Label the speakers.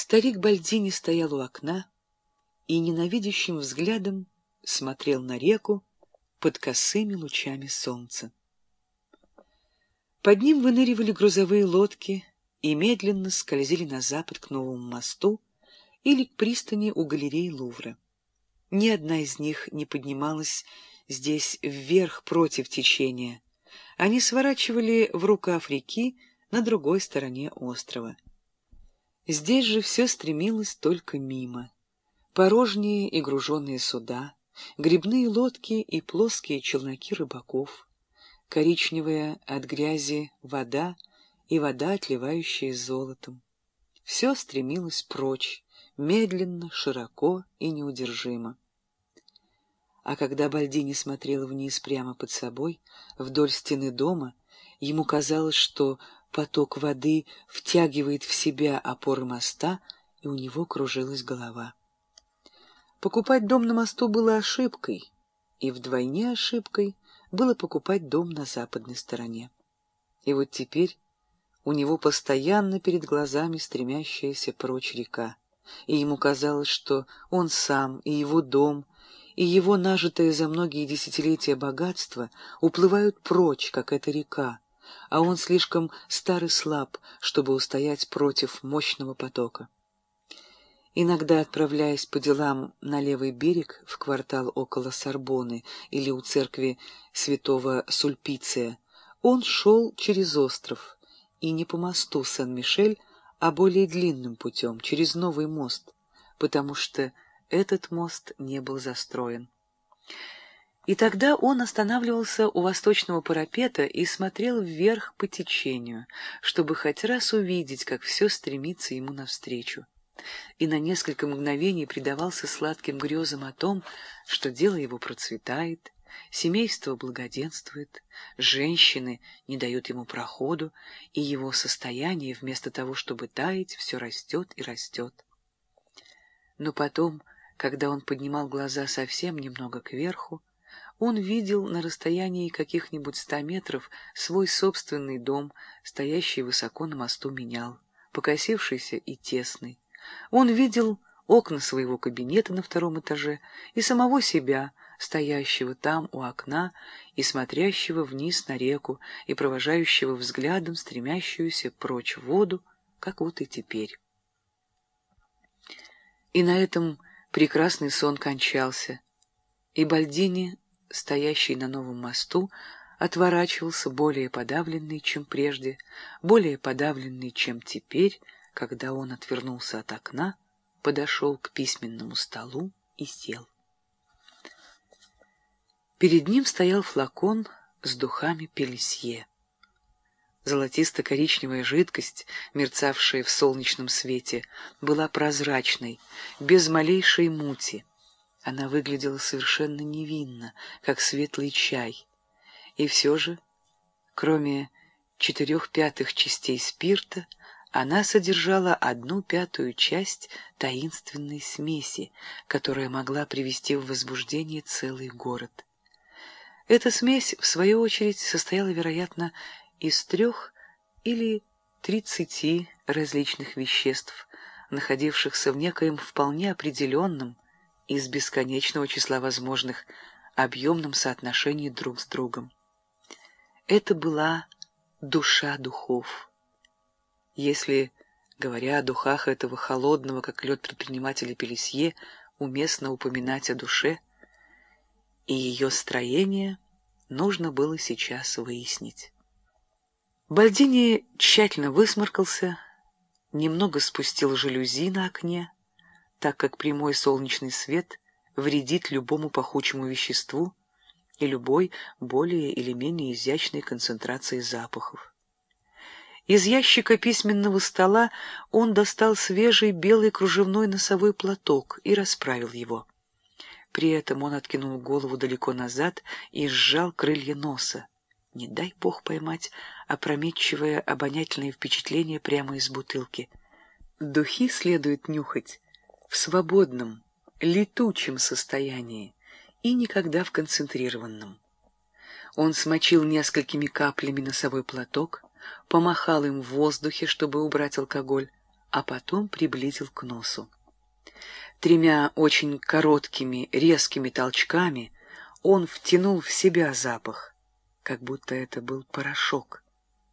Speaker 1: Старик Бальдини стоял у окна и ненавидящим взглядом смотрел на реку под косыми лучами солнца. Под ним выныривали грузовые лодки и медленно скользили на запад к новому мосту или к пристани у галереи Лувра. Ни одна из них не поднималась здесь вверх против течения. Они сворачивали в рукав реки на другой стороне острова. Здесь же все стремилось только мимо. Порожние и груженные суда, грибные лодки и плоские челноки рыбаков, коричневая от грязи вода и вода, отливающая золотом. Все стремилось прочь, медленно, широко и неудержимо. А когда Бальдини смотрел вниз прямо под собой, вдоль стены дома, ему казалось, что поток воды втягивает в себя опоры моста, и у него кружилась голова. Покупать дом на мосту было ошибкой, и вдвойне ошибкой было покупать дом на западной стороне. И вот теперь у него постоянно перед глазами стремящаяся прочь река, и ему казалось, что он сам и его дом — и его нажитое за многие десятилетия богатство уплывают прочь, как эта река, а он слишком стар и слаб, чтобы устоять против мощного потока. Иногда, отправляясь по делам на левый берег, в квартал около Сорбоны или у церкви святого Сульпиция, он шел через остров, и не по мосту Сан-Мишель, а более длинным путем, через новый мост, потому что этот мост не был застроен. И тогда он останавливался у восточного парапета и смотрел вверх по течению, чтобы хоть раз увидеть, как все стремится ему навстречу. И на несколько мгновений предавался сладким грезам о том, что дело его процветает, семейство благоденствует, женщины не дают ему проходу, и его состояние, вместо того, чтобы таять, все растет и растет. Но потом когда он поднимал глаза совсем немного кверху, он видел на расстоянии каких-нибудь ста метров свой собственный дом, стоящий высоко на мосту менял, покосившийся и тесный. Он видел окна своего кабинета на втором этаже и самого себя, стоящего там у окна и смотрящего вниз на реку и провожающего взглядом стремящуюся прочь воду, как вот и теперь. И на этом прекрасный сон кончался, и Бальдини, стоящий на новом мосту, отворачивался более подавленный, чем прежде, более подавленный, чем теперь, когда он отвернулся от окна, подошел к письменному столу и сел. Перед ним стоял флакон с духами Пелесье. Золотисто-коричневая жидкость, мерцавшая в солнечном свете, была прозрачной, без малейшей мути. Она выглядела совершенно невинно, как светлый чай. И все же, кроме четырех пятых частей спирта, она содержала одну пятую часть таинственной смеси, которая могла привести в возбуждение целый город. Эта смесь, в свою очередь, состояла, вероятно, из трех или тридцати различных веществ, находившихся в некоем вполне определенном из бесконечного числа возможных объемном соотношении друг с другом. Это была душа духов. Если, говоря о духах этого холодного, как лед предпринимателя Пелесье, уместно упоминать о душе, и ее строение нужно было сейчас выяснить. Бальдини тщательно высморкался, немного спустил жалюзи на окне, так как прямой солнечный свет вредит любому пахучему веществу и любой более или менее изящной концентрации запахов. Из ящика письменного стола он достал свежий белый кружевной носовой платок и расправил его. При этом он откинул голову далеко назад и сжал крылья носа. Не дай бог поймать опрометчивое обонятельное впечатление прямо из бутылки. Духи следует нюхать в свободном, летучем состоянии и никогда в концентрированном. Он смочил несколькими каплями носовой платок, помахал им в воздухе, чтобы убрать алкоголь, а потом приблизил к носу. Тремя очень короткими, резкими толчками он втянул в себя запах, как будто это был порошок.